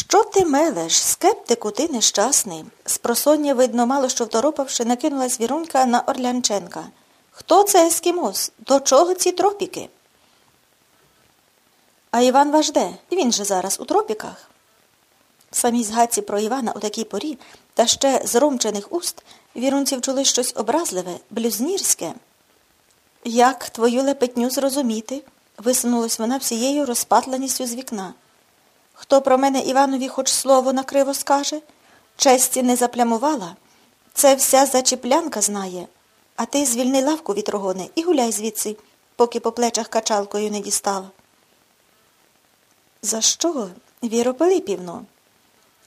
Що ти мелеш, скептику, ти нещасний. Спросоння, видно, мало що второпавши, накинулась Вірунька на Орлянченка. Хто це ескімос? До чого ці тропіки? А Іван ваш де? Він же зараз у тропіках. В самій згадці про Івана у такій порі, та ще з Ромчиних уст, Вірунці вчули щось образливе, блюзнірське. Як твою лепетню зрозуміти? висунулась вона всією розпатленістю з вікна. Хто про мене Іванові хоч слово накриво скаже? Честі не заплямувала. Це вся зачіплянка знає. А ти звільни лавку від рогони і гуляй звідси, поки по плечах качалкою не дістала. За що, Віро Пилипівно?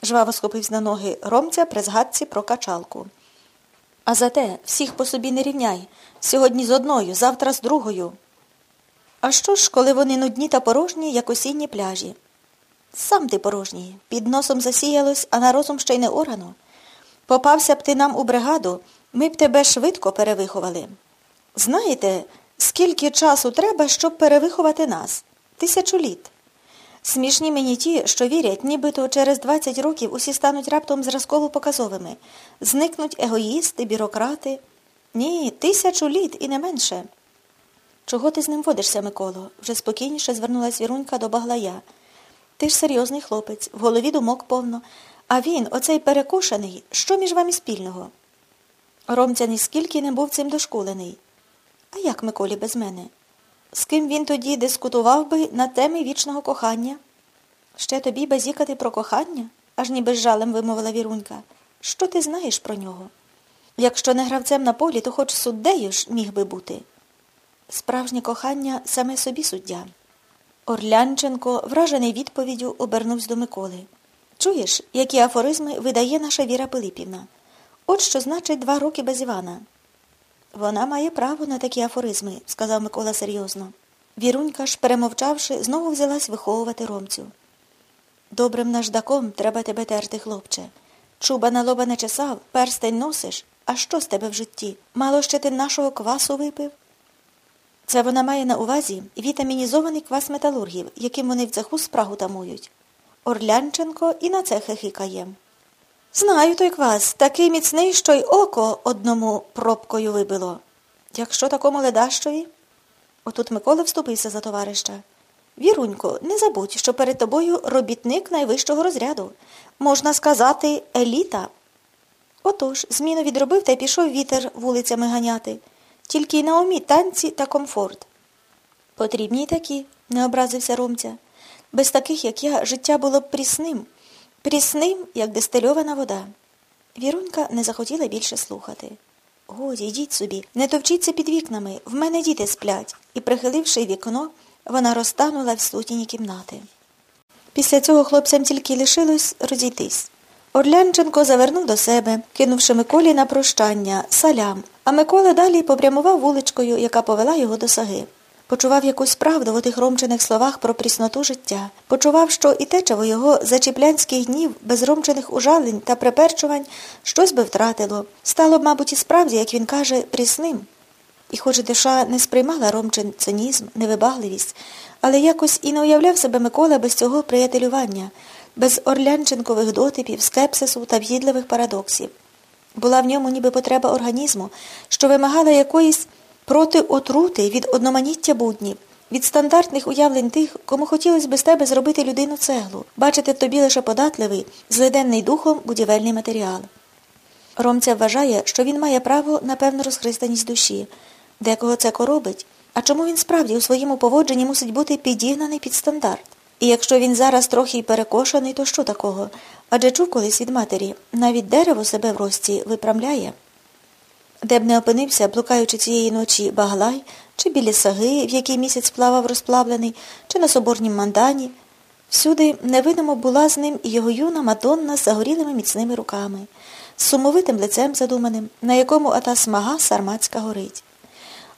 жваво схопився на ноги ромця при згадці про качалку. А зате всіх по собі не рівняй. Сьогодні з одною, завтра з другою. А що ж, коли вони нудні та порожні, як осінні пляжі? Сам ти порожній, під носом засіялось, а на розум ще й не органу. Попався б ти нам у бригаду, ми б тебе швидко перевиховали. Знаєте, скільки часу треба, щоб перевиховати нас? Тисячу літ. Смішні мені ті, що вірять, нібито через 20 років усі стануть раптом зразково показовими. Зникнуть егоїсти, бюрократи. Ні, тисячу літ і не менше. Чого ти з ним водишся, Миколо? вже спокійніше звернулась Вірунька до Баглая. Ти ж серйозний хлопець, в голові думок повно. А він, оцей перекошений, що між вами спільного? Ромця ніскільки не був цим дошкулений. А як Миколі без мене? З ким він тоді дискутував би на темі вічного кохання? Ще тобі базікати про кохання? аж ніби з жалем вимовила Вірунька. Що ти знаєш про нього? Якщо не гравцем на полі, то хоч суддею ж міг би бути. Справжнє кохання саме собі суддя. Орлянченко, вражений відповіддю, обернувся до Миколи. Чуєш, які афоризми видає наша Віра Пилипівна? От що значить два роки без Івана. Вона має право на такі афоризми, сказав Микола серйозно. Вірунька ж, перемовчавши, знову взялась виховувати ромцю. Добрим наждаком треба тебе терти, хлопче. Чуба на лоба не чесав, перстень носиш. А що з тебе в житті? Мало ще ти нашого квасу випив? Це вона має на увазі вітамінізований квас металургів, яким вони в цеху спрагу тамують. Орлянченко і на це хихикає. Знаю той квас, такий міцний, що й око одному пробкою вибило. Якщо такому ледащові? Отут Микола вступився за товариша. Вірунько, не забудь, що перед тобою робітник найвищого розряду. Можна сказати, еліта. Отож, зміну відробив та й пішов вітер вулицями ганяти. Тільки й на умі танці та комфорт. Потрібні й такі, не образився Ромця. Без таких, як я, життя було б прісним, прісним, як дистильована вода. Вірунька не захотіла більше слухати. Годі, йдіть собі, не товчіться під вікнами, в мене діти сплять, і, прихиливши вікно, вона розтанула в слутіні кімнати. Після цього хлопцям тільки лишилось розійтись. Орлянченко завернув до себе, кинувши Миколі на прощання, салям, а Микола далі попрямував вуличкою, яка повела його до саги. Почував якусь правду в отих ромчених словах про прісноту життя. Почував, що і течево його зачіплянських днів, без ромчених ужалень та приперчувань щось би втратило. Стало б, мабуть, і справді, як він каже, прісним. І хоч душа не сприймала ромчин цинізм, невибагливість, але якось і не уявляв себе Микола без цього приятелювання, без орлянченкових дотипів, скепсису та в'їдливих парадоксів. Була в ньому ніби потреба організму, що вимагала якоїсь проти отрути від одноманіття буднів, від стандартних уявлень тих, кому хотілося би з тебе зробити людину цеглу, бачити в тобі лише податливий, злиденний духом будівельний матеріал. Ромця вважає, що він має право на певну розхристаність душі, декого це коробить, а чому він справді у своєму поводженні мусить бути підігнаний під стандарт. І якщо він зараз трохи й перекошений, то що такого? Адже чув колись від матері, навіть дерево себе в рості випрямляє. Де б не опинився, блукаючи цієї ночі баглай, чи біля саги, в якій місяць плавав розплавлений, чи на соборнім мандані, всюди невидимо була з ним і його юна Мадонна з загорілими міцними руками, з сумовитим лицем задуманим, на якому ата смага сарматська горить.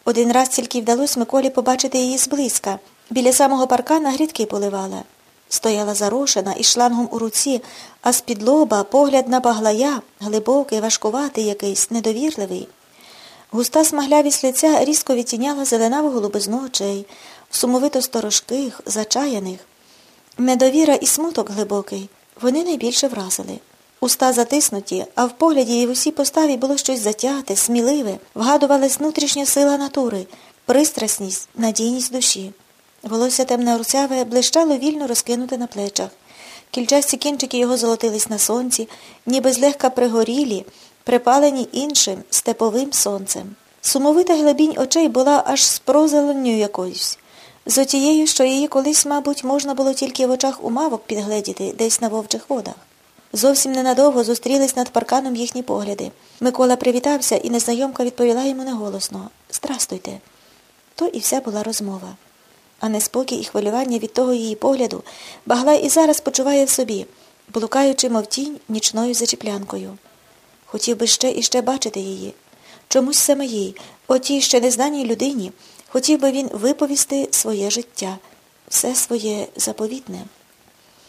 Один раз тільки вдалося Миколі побачити її зблизька, біля самого паркана грідки поливала. Стояла зарошена із шлангом у руці, а з-під лоба погляд на баглая, глибокий, важкуватий якийсь, недовірливий. Густа смаглявість лиця різко відтіняла зеленаву голубизну очей, сумовито сторожких, зачаяних. Недовіра і смуток глибокий, Вони найбільше вразили. Уста затиснуті, а в погляді і в усій поставі було щось затяте, сміливе, вгадувалась внутрішня сила натури, пристрасність, надійність душі. Волосся темне русяве блищало вільно розкинуте на плечах. Кільчасті кінчики його золотились на сонці, ніби злегка пригорілі, припалені іншим степовим сонцем. Сумовита глибінь очей була аж з прозеленню якоюсь, з отією, що її колись, мабуть, можна було тільки в очах у мавок підгледіти десь на вовчих водах. Зовсім ненадовго зустрілись над парканом їхні погляди. Микола привітався, і незнайомка відповіла йому неголосно Здрастуйте. То і вся була розмова. А неспокій і хвилювання від того її погляду Баглай і зараз почуває в собі, блукаючи, мов тінь, нічною зачіплянкою. Хотів би ще і ще бачити її. Чомусь саме їй, отій ще незнаній людині, хотів би він виповісти своє життя, все своє заповітне.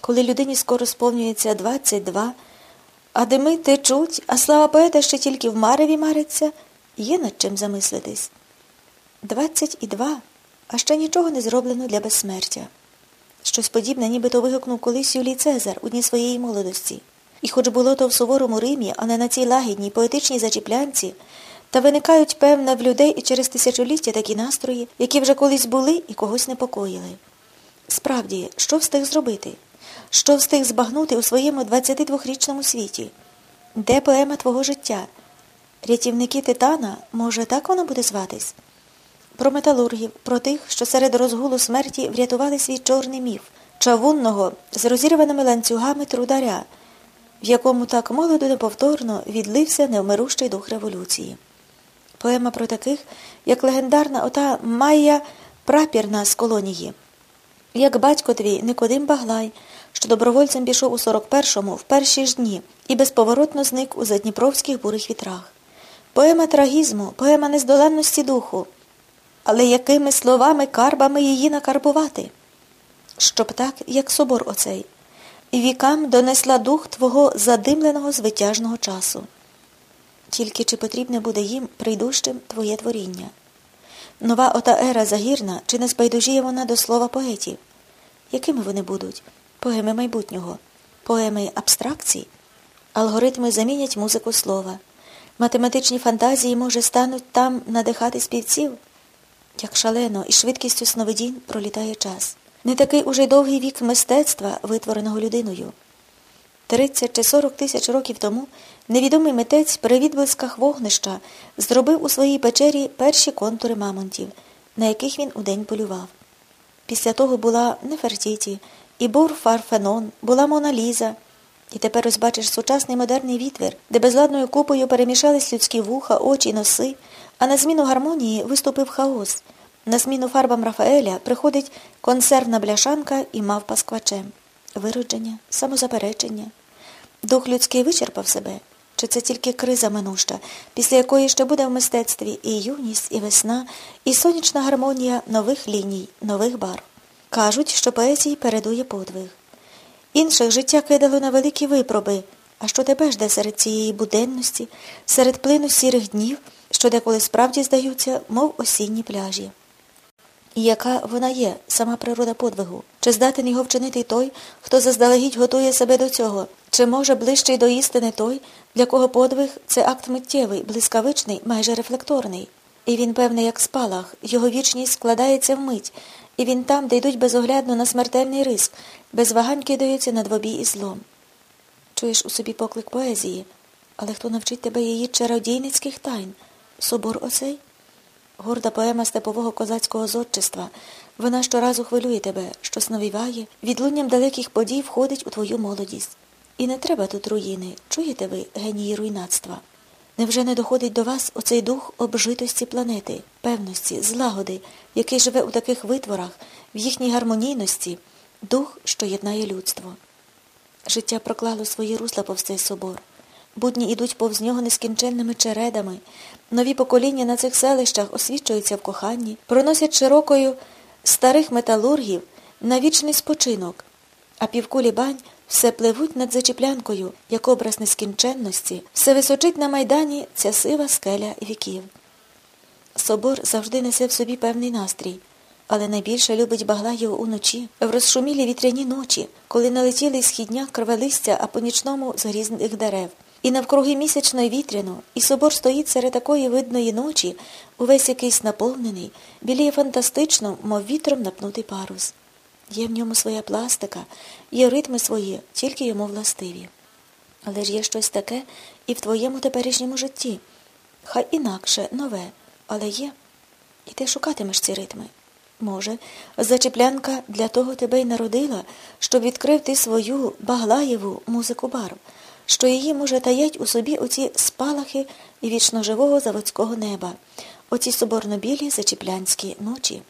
Коли людині скоро сповнюється 22, а дими течуть, а слава поета ще тільки в мареві мариться, є над чим замислитись. Двадцять і два, а ще нічого не зроблено для безсмертя. Щось подібне, нібито вигукнув колись Юлій Цезар у дні своєї молодості. І хоч було то в суворому Римі, а не на цій лагідній поетичній зачіплянці, та виникають, певне, в людей і через тисячоліття такі настрої, які вже колись були і когось непокоїли. Справді, що встиг зробити? Що встиг збагнути у своєму 22-річному світі? Де поема твого життя? Рятівники Титана, може, так вона буде зватись? Про металургів, про тих, що серед розгулу смерті врятували свій чорний міф, чавунного з розірваними ланцюгами трударя, в якому так молодо неповторно відлився невмирущий дух революції. Поема про таких, як легендарна ота Майя прапірна з колонії, як батько твій Никодим Баглай, що добровольцем пішов у 41-му в перші ж дні і безповоротно зник у задніпровських бурих вітрах. Поема трагізму, поема нездоланності духу. Але якими словами, карбами її накарбувати? Щоб так, як собор оцей, вікам донесла дух твого задимленого звитяжного часу. Тільки чи потрібне буде їм прийдущим твоє творіння? Нова ота ера загірна, чи не збайдужіє вона до слова поетів? Якими вони будуть? Поеми майбутнього, поеми абстракцій? Алгоритми замінять музику слова. Математичні фантазії, може, стануть там надихати співців? Як шалено і швидкістю сновидінь пролітає час. Не такий уже довгий вік мистецтва, витвореного людиною. Тридцять чи сорок тисяч років тому невідомий митець при відблисках вогнища зробив у своїй печері перші контури мамонтів, на яких він удень полював. Після того була Нефертіті, і бур Фарфенон, була Мона Ліза. І тепер ось бачиш сучасний модерний відвір, де безладною купою перемішались людські вуха, очі, носи, а на зміну гармонії виступив хаос. На зміну фарбам Рафаеля приходить консервна бляшанка і мавпа з квачем. Виродження, самозаперечення. Дух людський вичерпав себе. Чи це тільки криза минуща, після якої ще буде в мистецтві і юність, і весна, і сонячна гармонія нових ліній, нових барв. Кажуть, що поезії передує подвиг. Інших життя кидало на великі випроби, а що тебе жде серед цієї буденності, серед плину сірих днів, що деколи справді здаються, мов осінні пляжі. І яка вона є, сама природа подвигу? Чи здатен його вчинити той, хто заздалегідь готує себе до цього? Чи може ближчий до істини той, для кого подвиг це акт миттєвий, блискавичний, майже рефлекторний? І він, певний, як спалах, його вічність складається в мить, і він там, де йдуть безоглядно на смертельний риск, без вагань кидаються на двобій і злом. Чуєш у собі поклик поезії, але хто навчить тебе її чародійницьких тайн? Собор оцей? Горда поема степового козацького зодчества. Вона щоразу хвилює тебе, щось навіває, відлунням далеких подій входить у твою молодість. І не треба тут руїни, чуєте ви, генії руйнацтва? Невже не доходить до вас оцей дух обжитості планети, певності, злагоди, який живе у таких витворах, в їхній гармонійності, дух, що єднає людство? Життя проклало свої русла повз цей собор. Будні ідуть повз нього нескінченними чередами, нові покоління на цих селищах освічуються в коханні, проносять широкою старих металургів на вічний спочинок, а півкулі бань все пливуть над зачіплянкою, як образ нескінченності, все височить на майдані ця сива скеля віків. Собор завжди несе в собі певний настрій. але найбільше любить Баглаєв уночі, в розшумілі вітряні ночі, коли налетіли східня кровелистя, а по нічному з грізних дерев. І навкруги місячно вітряно, і собор стоїть серед такої видної ночі, увесь якийсь наповнений, біліє фантастично, мов вітром напнутий парус. Є в ньому своя пластика, є ритми свої, тільки йому властиві. Але ж є щось таке і в твоєму теперішньому житті. Хай інакше, нове, але є. І ти шукатимеш ці ритми. Може, зачеплянка для того тебе й народила, щоб відкрив ти свою баглаєву музику барв, що її, може, таять у собі оці спалахи вічно живого заводського неба, оці соборно-білі зачеплянські ночі.